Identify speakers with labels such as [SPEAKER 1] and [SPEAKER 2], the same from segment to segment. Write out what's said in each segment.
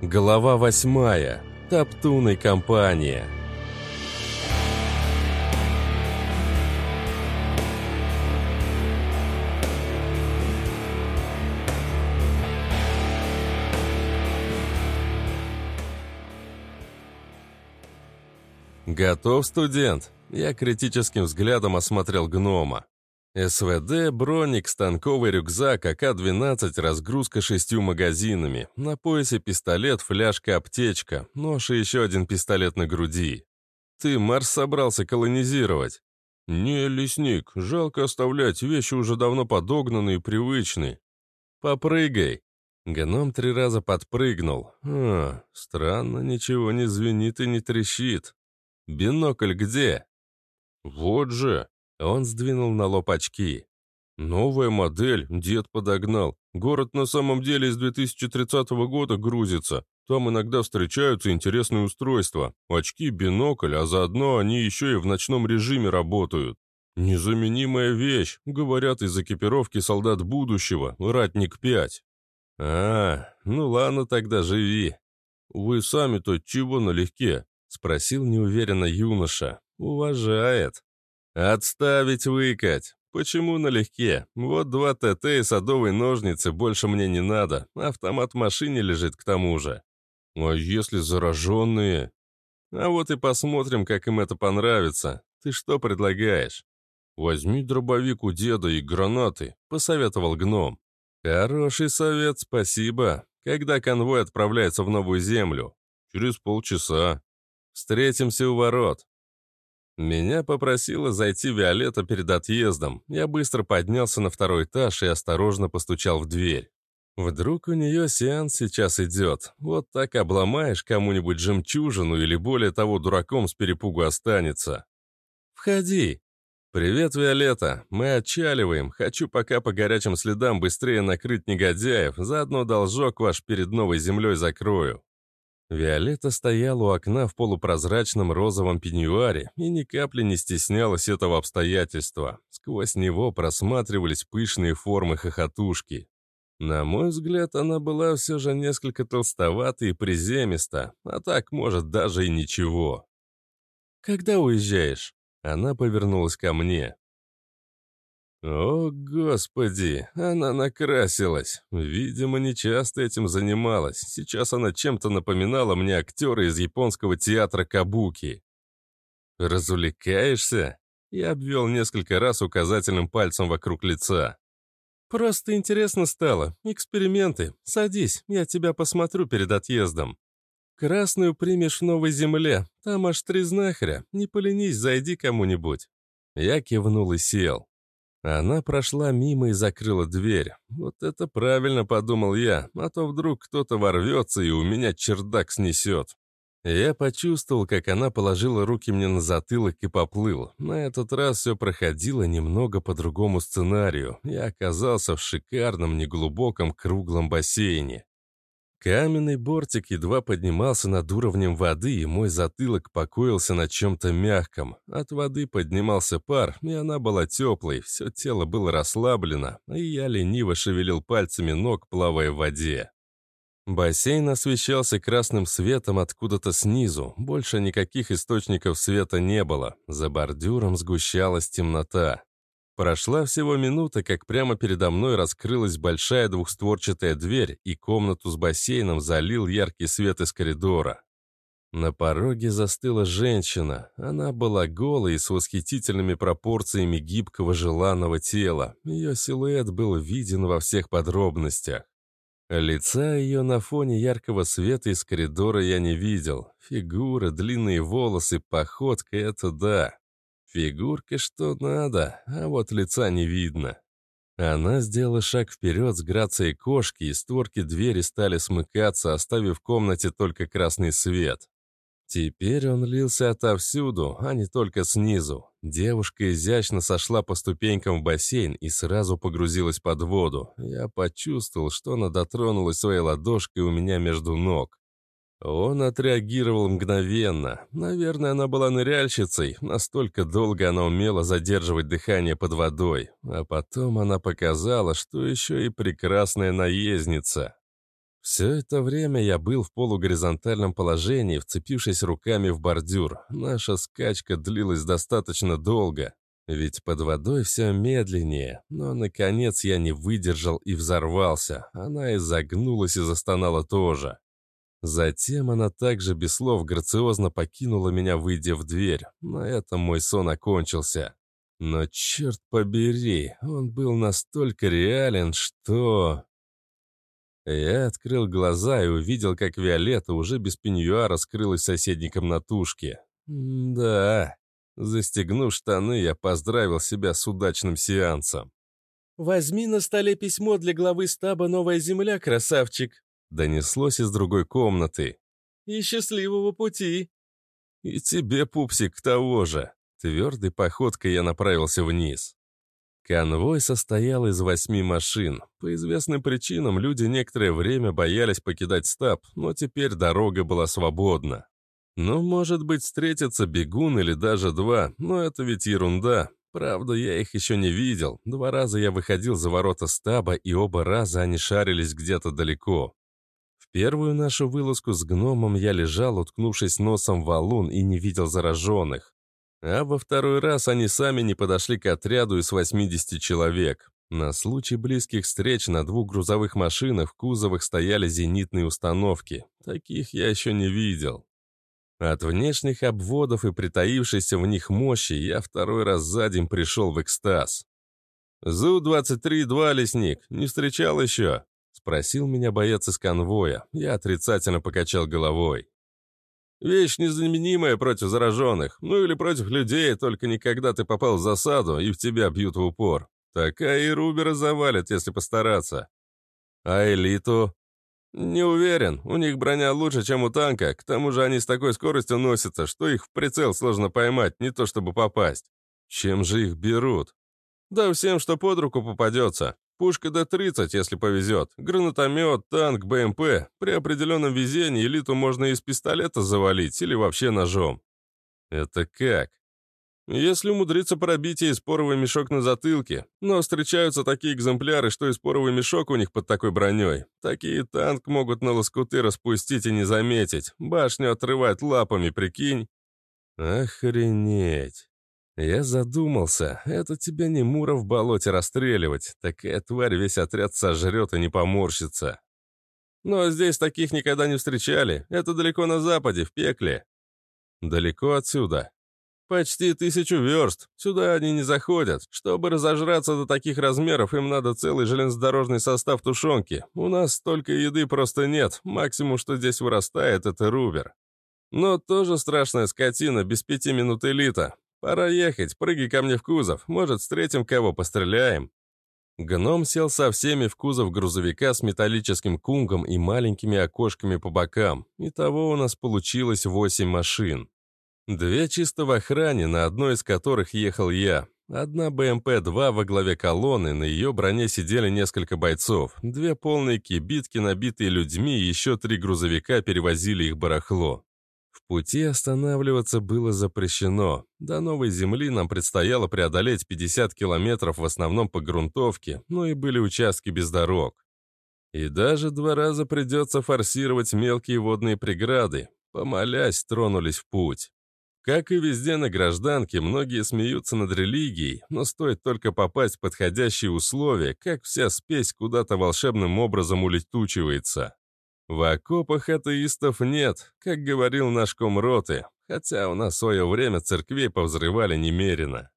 [SPEAKER 1] Глава восьмая. Топтун и компания. «Готов, студент?» Я критическим взглядом осмотрел гнома. СВД, броник, станковый рюкзак, АК-12, разгрузка шестью магазинами. На поясе пистолет, фляжка, аптечка, нож и еще один пистолет на груди. Ты Марс собрался колонизировать? Не, лесник, жалко оставлять, вещи уже давно подогнаны и привычны. Попрыгай. Гном три раза подпрыгнул. А, странно, ничего не звенит и не трещит. Бинокль где? Вот же. Он сдвинул на лоб очки. «Новая модель, дед подогнал. Город на самом деле из 2030 года грузится. Там иногда встречаются интересные устройства. Очки, бинокль, а заодно они еще и в ночном режиме работают. Незаменимая вещь, говорят из экипировки солдат будущего, ратник 5. А, ну ладно тогда, живи. Вы сами-то чего налегке? Спросил неуверенно юноша. Уважает. «Отставить выкать! Почему налегке? Вот два ТТ и садовые ножницы, больше мне не надо. Автомат в машине лежит к тому же». «А если зараженные?» «А вот и посмотрим, как им это понравится. Ты что предлагаешь?» «Возьми дробовик у деда и гранаты», — посоветовал гном. «Хороший совет, спасибо. Когда конвой отправляется в новую землю?» «Через полчаса». «Встретимся у ворот. Меня попросила зайти Виолетта перед отъездом. Я быстро поднялся на второй этаж и осторожно постучал в дверь. Вдруг у нее сеанс сейчас идет. Вот так обломаешь кому-нибудь жемчужину или более того дураком с перепугу останется. «Входи!» «Привет, Виолетта. Мы отчаливаем. Хочу пока по горячим следам быстрее накрыть негодяев, заодно должок ваш перед новой землей закрою». Виолетта стояла у окна в полупрозрачном розовом пеньюаре и ни капли не стеснялась этого обстоятельства. Сквозь него просматривались пышные формы хохотушки. На мой взгляд, она была все же несколько толстовата и приземиста, а так, может, даже и ничего. «Когда уезжаешь?» Она повернулась ко мне. О, господи, она накрасилась. Видимо, не часто этим занималась. Сейчас она чем-то напоминала мне актера из японского театра Кабуки. «Развлекаешься?» Я обвел несколько раз указательным пальцем вокруг лица. «Просто интересно стало. Эксперименты. Садись, я тебя посмотрю перед отъездом. Красную примешь в новой земле. Там аж три знахаря. Не поленись, зайди кому-нибудь». Я кивнул и сел. Она прошла мимо и закрыла дверь. Вот это правильно, подумал я, а то вдруг кто-то ворвется и у меня чердак снесет. Я почувствовал, как она положила руки мне на затылок и поплыл. На этот раз все проходило немного по другому сценарию. Я оказался в шикарном, неглубоком, круглом бассейне. Каменный бортик едва поднимался над уровнем воды, и мой затылок покоился на чем-то мягком. От воды поднимался пар, и она была теплой, все тело было расслаблено, и я лениво шевелил пальцами ног, плавая в воде. Бассейн освещался красным светом откуда-то снизу, больше никаких источников света не было, за бордюром сгущалась темнота. Прошла всего минута, как прямо передо мной раскрылась большая двухстворчатая дверь, и комнату с бассейном залил яркий свет из коридора. На пороге застыла женщина. Она была голой и с восхитительными пропорциями гибкого желанного тела. Ее силуэт был виден во всех подробностях. Лица ее на фоне яркого света из коридора я не видел. Фигура, длинные волосы, походка — это да. Фигурка что надо, а вот лица не видно. Она сделала шаг вперед с грацией кошки, и створки двери стали смыкаться, оставив в комнате только красный свет. Теперь он лился отовсюду, а не только снизу. Девушка изящно сошла по ступенькам в бассейн и сразу погрузилась под воду. Я почувствовал, что она дотронулась своей ладошкой у меня между ног. Он отреагировал мгновенно. Наверное, она была ныряльщицей, настолько долго она умела задерживать дыхание под водой. А потом она показала, что еще и прекрасная наездница. Все это время я был в полугоризонтальном положении, вцепившись руками в бордюр. Наша скачка длилась достаточно долго, ведь под водой все медленнее. Но, наконец, я не выдержал и взорвался. Она изогнулась и застонала тоже. Затем она также без слов грациозно покинула меня, выйдя в дверь. На этом мой сон окончился. Но, черт побери, он был настолько реален, что... Я открыл глаза и увидел, как Виолетта уже без пеньюара скрылась в соседней комнатушке. да, застегнув штаны, я поздравил себя с удачным сеансом.
[SPEAKER 2] «Возьми на столе письмо для главы стаба «Новая земля», красавчик»,
[SPEAKER 1] донеслось из другой комнаты.
[SPEAKER 2] «И счастливого пути!»
[SPEAKER 1] «И тебе, пупсик, того же!» Твердой походкой я направился вниз. Конвой состоял из восьми машин. По известным причинам люди некоторое время боялись покидать стаб, но теперь дорога была свободна. Ну, может быть, встретится бегун или даже два, но это ведь ерунда. Правда, я их еще не видел. Два раза я выходил за ворота стаба, и оба раза они шарились где-то далеко. Первую нашу вылазку с гномом я лежал, уткнувшись носом в валун, и не видел зараженных. А во второй раз они сами не подошли к отряду из 80 человек. На случай близких встреч на двух грузовых машинах в кузовах стояли зенитные установки. Таких я еще не видел. От внешних обводов и притаившейся в них мощи я второй раз за день пришел в экстаз. «Зу-23-2, лесник, не встречал еще?» — спросил меня боец из конвоя. Я отрицательно покачал головой. Вещь незаменимая против зараженных, ну или против людей, только никогда ты попал в засаду, и в тебя бьют в упор. Такая и Рубера завалит, если постараться. А элиту? Не уверен, у них броня лучше, чем у танка, к тому же они с такой скоростью носятся, что их в прицел сложно поймать, не то чтобы попасть. Чем же их берут? Да всем, что под руку попадется. Пушка Д-30, если повезет. Гранатомет, танк, БМП. При определенном везении элиту можно из пистолета завалить или вообще ножом. Это как? Если умудриться пробить ей споровый мешок на затылке. Но встречаются такие экземпляры, что и споровый мешок у них под такой броней. Такие танк могут на лоскуты распустить и не заметить. Башню отрывать лапами, прикинь. Охренеть. Я задумался, это тебе не Мура в болоте расстреливать. Такая тварь весь отряд сожрет и не поморщится. Но здесь таких никогда не встречали. Это далеко на западе, в пекле. Далеко отсюда. Почти тысячу верст. Сюда они не заходят. Чтобы разожраться до таких размеров, им надо целый железнодорожный состав тушенки. У нас столько еды просто нет. Максимум, что здесь вырастает, это рубер. Но тоже страшная скотина, без пяти минут элита. «Пора ехать, прыгай ко мне в кузов, может, встретим кого, постреляем». Гном сел со всеми в кузов грузовика с металлическим кунгом и маленькими окошками по бокам. Итого у нас получилось восемь машин. Две чисто в охране, на одной из которых ехал я. Одна БМП-2 во главе колонны, на ее броне сидели несколько бойцов. Две полные кибитки, набитые людьми, и еще три грузовика перевозили их барахло. В пути останавливаться было запрещено. До новой земли нам предстояло преодолеть 50 километров в основном по грунтовке, но и были участки без дорог. И даже два раза придется форсировать мелкие водные преграды. Помолясь, тронулись в путь. Как и везде на гражданке, многие смеются над религией, но стоит только попасть в подходящие условия, как вся спесь куда-то волшебным образом улетучивается. В окопах атеистов нет, как говорил наш комроты, хотя у нас в свое время церквей повзрывали немерено.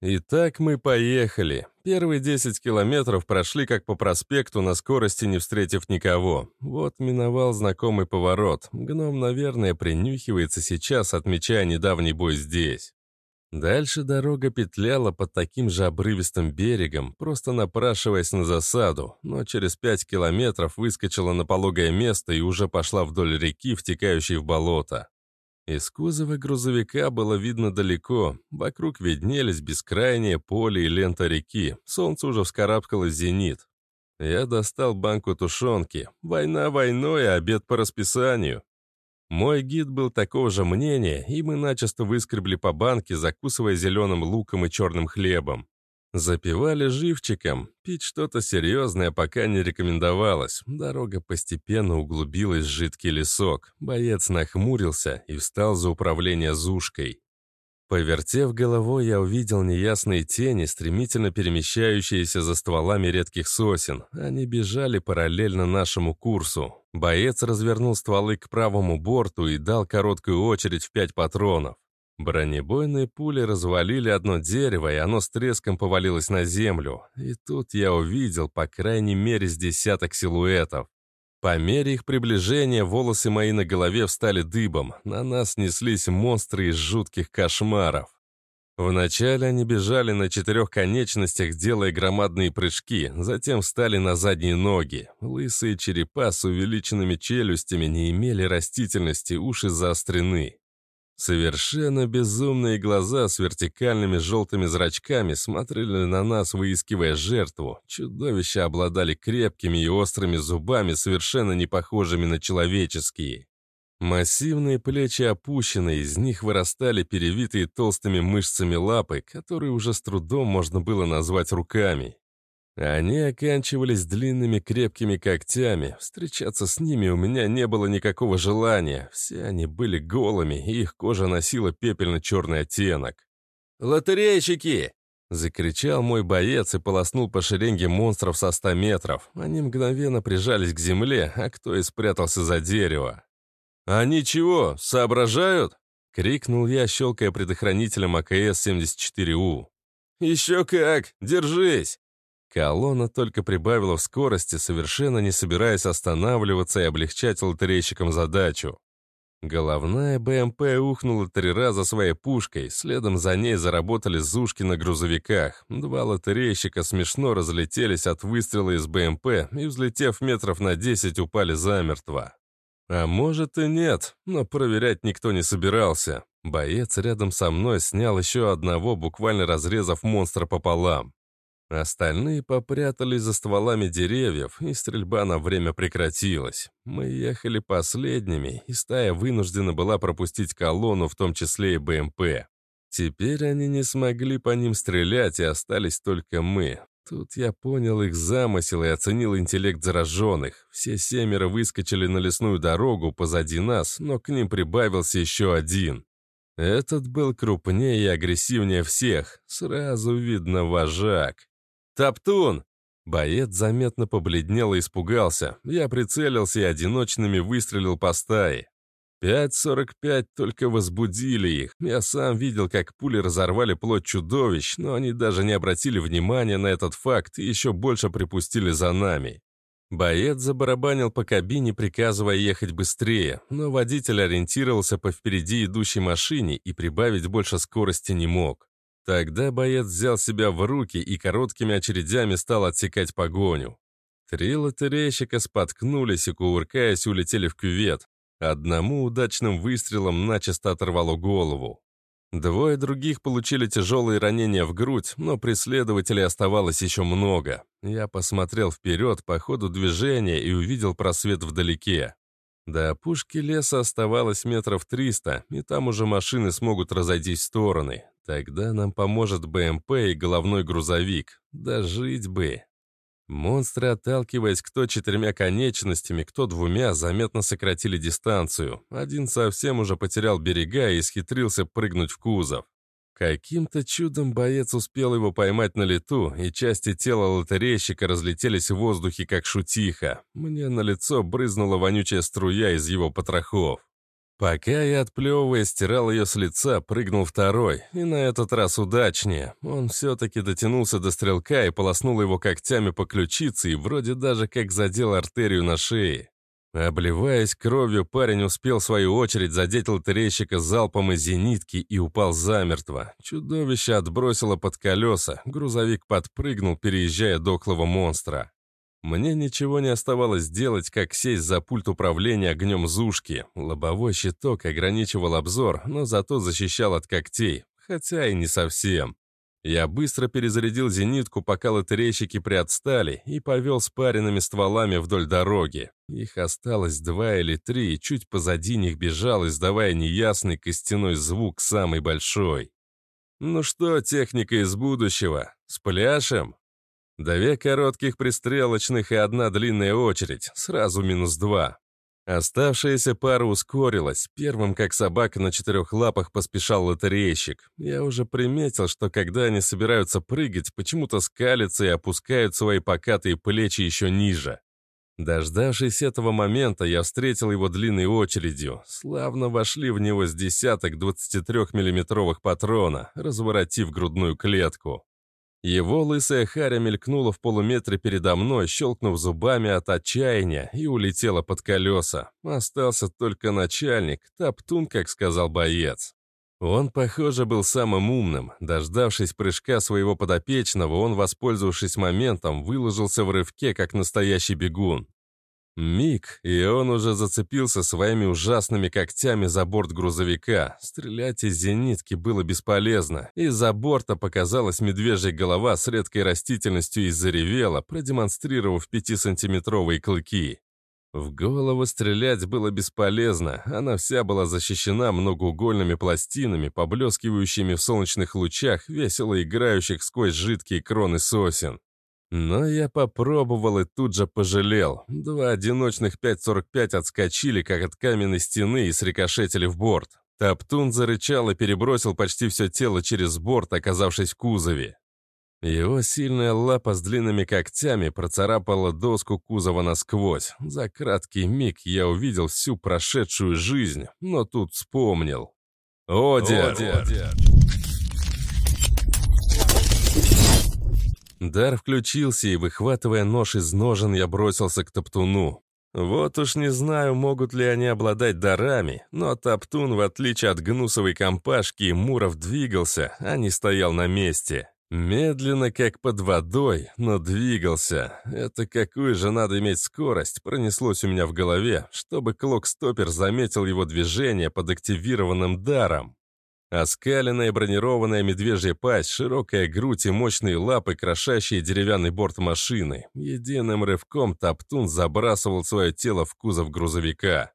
[SPEAKER 1] Итак, мы поехали. Первые 10 километров прошли как по проспекту, на скорости не встретив никого. Вот миновал знакомый поворот. Гном, наверное, принюхивается сейчас, отмечая недавний бой здесь. Дальше дорога петляла под таким же обрывистым берегом, просто напрашиваясь на засаду, но через пять километров выскочила на пологое место и уже пошла вдоль реки, втекающей в болото. Из кузова грузовика было видно далеко, вокруг виднелись бескрайнее поле и лента реки, солнце уже вскарабкалось зенит. Я достал банку тушенки. Война войной, а обед по расписанию. Мой гид был такого же мнения, и мы начисто выскребли по банке, закусывая зеленым луком и черным хлебом. Запивали живчиком, пить что-то серьезное пока не рекомендовалось. Дорога постепенно углубилась в жидкий лесок. Боец нахмурился и встал за управление зушкой. Повертев головой, я увидел неясные тени, стремительно перемещающиеся за стволами редких сосен. Они бежали параллельно нашему курсу. Боец развернул стволы к правому борту и дал короткую очередь в пять патронов. Бронебойные пули развалили одно дерево, и оно с треском повалилось на землю. И тут я увидел, по крайней мере, с десяток силуэтов. По мере их приближения волосы мои на голове встали дыбом. На нас неслись монстры из жутких кошмаров. Вначале они бежали на четырех конечностях, делая громадные прыжки, затем встали на задние ноги. Лысые черепа с увеличенными челюстями не имели растительности, уши заострены. Совершенно безумные глаза с вертикальными желтыми зрачками смотрели на нас, выискивая жертву. Чудовища обладали крепкими и острыми зубами, совершенно не похожими на человеческие. Массивные плечи опущены, из них вырастали перевитые толстыми мышцами лапы, которые уже с трудом можно было назвать руками. Они оканчивались длинными крепкими когтями. Встречаться с ними у меня не было никакого желания. Все они были голыми, и их кожа носила пепельно-черный оттенок. «Лотерейщики!» — закричал мой боец и полоснул по шеренге монстров со ста метров. Они мгновенно прижались к земле, а кто и спрятался за дерево. «Они чего, соображают?» — крикнул я, щелкая предохранителем АКС-74У. «Еще как! Держись!» Колонна только прибавила в скорости, совершенно не собираясь останавливаться и облегчать лотерейщикам задачу. Головная БМП ухнула три раза своей пушкой, следом за ней заработали зушки на грузовиках. Два лотерейщика смешно разлетелись от выстрела из БМП и, взлетев метров на десять, упали замертво. А может и нет, но проверять никто не собирался. Боец рядом со мной снял еще одного, буквально разрезав монстра пополам. Остальные попрятались за стволами деревьев, и стрельба на время прекратилась. Мы ехали последними, и стая вынуждена была пропустить колонну, в том числе и БМП. Теперь они не смогли по ним стрелять, и остались только мы. Тут я понял их замысел и оценил интеллект зараженных. Все семеро выскочили на лесную дорогу позади нас, но к ним прибавился еще один. Этот был крупнее и агрессивнее всех. Сразу видно вожак. «Топтун!» Боец заметно побледнел и испугался. Я прицелился и одиночными выстрелил по стае. 5.45 только возбудили их. Я сам видел, как пули разорвали плоть чудовищ, но они даже не обратили внимания на этот факт и еще больше припустили за нами. Боец забарабанил по кабине, приказывая ехать быстрее, но водитель ориентировался по впереди идущей машине и прибавить больше скорости не мог. Тогда боец взял себя в руки и короткими очередями стал отсекать погоню. Три лотерейщика споткнулись и, кувыркаясь, улетели в кювет. Одному удачным выстрелом начисто оторвало голову. Двое других получили тяжелые ранения в грудь, но преследователей оставалось еще много. Я посмотрел вперед по ходу движения и увидел просвет вдалеке. До опушки леса оставалось метров триста, и там уже машины смогут разойтись в стороны. Тогда нам поможет БМП и головной грузовик. Дожить бы. Монстры, отталкиваясь кто четырьмя конечностями, кто двумя, заметно сократили дистанцию. Один совсем уже потерял берега и исхитрился прыгнуть в кузов. Каким-то чудом боец успел его поймать на лету, и части тела лотерейщика разлетелись в воздухе, как шутиха. Мне на лицо брызнула вонючая струя из его потрохов. Пока я, отплевывая, стирал ее с лица, прыгнул второй, и на этот раз удачнее. Он все-таки дотянулся до стрелка и полоснул его когтями по ключице и вроде даже как задел артерию на шее. Обливаясь кровью, парень успел в свою очередь задеть лотерейщика залпом из зенитки и упал замертво. Чудовище отбросило под колеса, грузовик подпрыгнул, переезжая дохлого монстра. Мне ничего не оставалось делать, как сесть за пульт управления огнем Зушки. Лобовой щиток ограничивал обзор, но зато защищал от когтей, хотя и не совсем. Я быстро перезарядил зенитку, пока лотерейщики приотстали, и повел спаренными стволами вдоль дороги. Их осталось два или три, и чуть позади них бежал, издавая неясный костяной звук, самый большой. «Ну что, техника из будущего?» С пляшем?» Две коротких пристрелочных и одна длинная очередь, сразу минус два. Оставшаяся пара ускорилась. Первым, как собака на четырех лапах, поспешал лотерейщик. Я уже приметил, что когда они собираются прыгать, почему-то скалятся и опускают свои покатые плечи еще ниже. Дождавшись этого момента, я встретил его длинной очередью. Славно вошли в него с десяток 23-миллиметровых патрона, разворотив грудную клетку. Его лысая харя мелькнула в полуметре передо мной, щелкнув зубами от отчаяния, и улетела под колеса. Остался только начальник, топтун, как сказал боец. Он, похоже, был самым умным. Дождавшись прыжка своего подопечного, он, воспользовавшись моментом, выложился в рывке, как настоящий бегун. Миг, и он уже зацепился своими ужасными когтями за борт грузовика. Стрелять из зенитки было бесполезно. Из-за борта показалась медвежья голова с редкой растительностью и заревела, продемонстрировав пятисантиметровые клыки. В голову стрелять было бесполезно, она вся была защищена многоугольными пластинами, поблескивающими в солнечных лучах, весело играющих сквозь жидкие кроны сосен. Но я попробовал и тут же пожалел. Два одиночных 5.45 отскочили, как от каменной стены, и срикошетили в борт. Топтун зарычал и перебросил почти все тело через борт, оказавшись в кузове. Его сильная лапа с длинными когтями процарапала доску кузова насквозь. За краткий миг я увидел всю прошедшую жизнь, но тут вспомнил. «Одер!», Одер. Дар включился, и, выхватывая нож из ножен, я бросился к Топтуну. Вот уж не знаю, могут ли они обладать дарами, но Топтун, в отличие от гнусовой компашки и Муров, двигался, а не стоял на месте. Медленно, как под водой, но двигался. Это какую же надо иметь скорость, пронеслось у меня в голове, чтобы Клок-стопер заметил его движение под активированным даром. Оскаленная бронированная медвежья пасть, широкая грудь и мощные лапы, крошащие деревянный борт машины. Единым рывком Топтун забрасывал свое тело в кузов грузовика.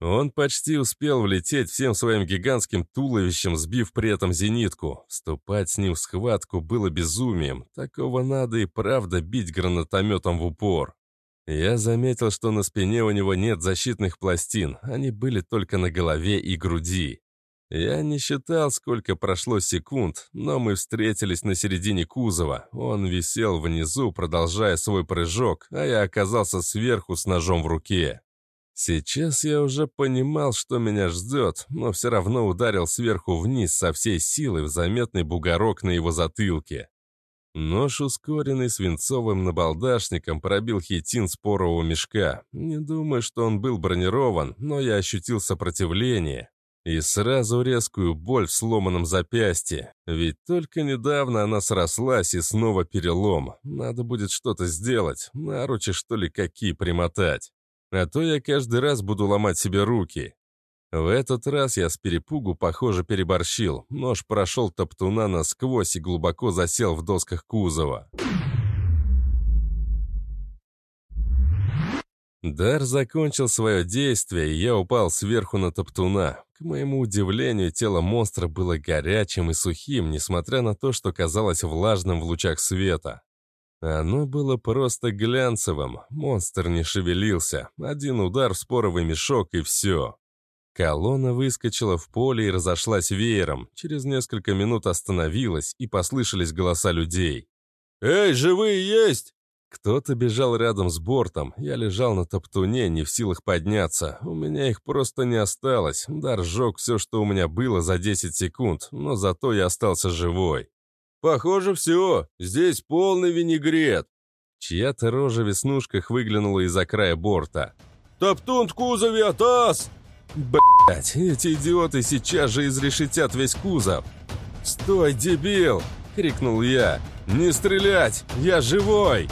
[SPEAKER 1] Он почти успел влететь всем своим гигантским туловищем, сбив при этом зенитку. Вступать с ним в схватку было безумием. Такого надо и правда бить гранатометом в упор. Я заметил, что на спине у него нет защитных пластин, они были только на голове и груди. Я не считал, сколько прошло секунд, но мы встретились на середине кузова. Он висел внизу, продолжая свой прыжок, а я оказался сверху с ножом в руке. Сейчас я уже понимал, что меня ждет, но все равно ударил сверху вниз со всей силы в заметный бугорок на его затылке. Нож, ускоренный свинцовым набалдашником, пробил хитин спорового мешка. Не думаю, что он был бронирован, но я ощутил сопротивление. И сразу резкую боль в сломанном запястье. Ведь только недавно она срослась и снова перелом. Надо будет что-то сделать, наручи что ли какие примотать. А то я каждый раз буду ломать себе руки. В этот раз я с перепугу, похоже, переборщил. Нож прошел топтуна насквозь и глубоко засел в досках кузова. Дар закончил свое действие, и я упал сверху на топтуна. К моему удивлению, тело монстра было горячим и сухим, несмотря на то, что казалось влажным в лучах света. Оно было просто глянцевым, монстр не шевелился, один удар в споровый мешок и все. Колонна выскочила в поле и разошлась веером, через несколько минут остановилась, и послышались голоса людей. «Эй, живые есть!» Кто-то бежал рядом с бортом, я лежал на топтуне, не в силах подняться. У меня их просто не осталось. Дар сжег все, что у меня было за 10 секунд, но зато я остался живой. «Похоже, все. Здесь полный винегрет». Чья-то рожа в веснушках выглянула из-за края борта. «Топтун в кузове, атас!» Блять, эти идиоты сейчас же изрешетят весь кузов. «Стой, дебил!» — крикнул я. «Не стрелять! Я живой!»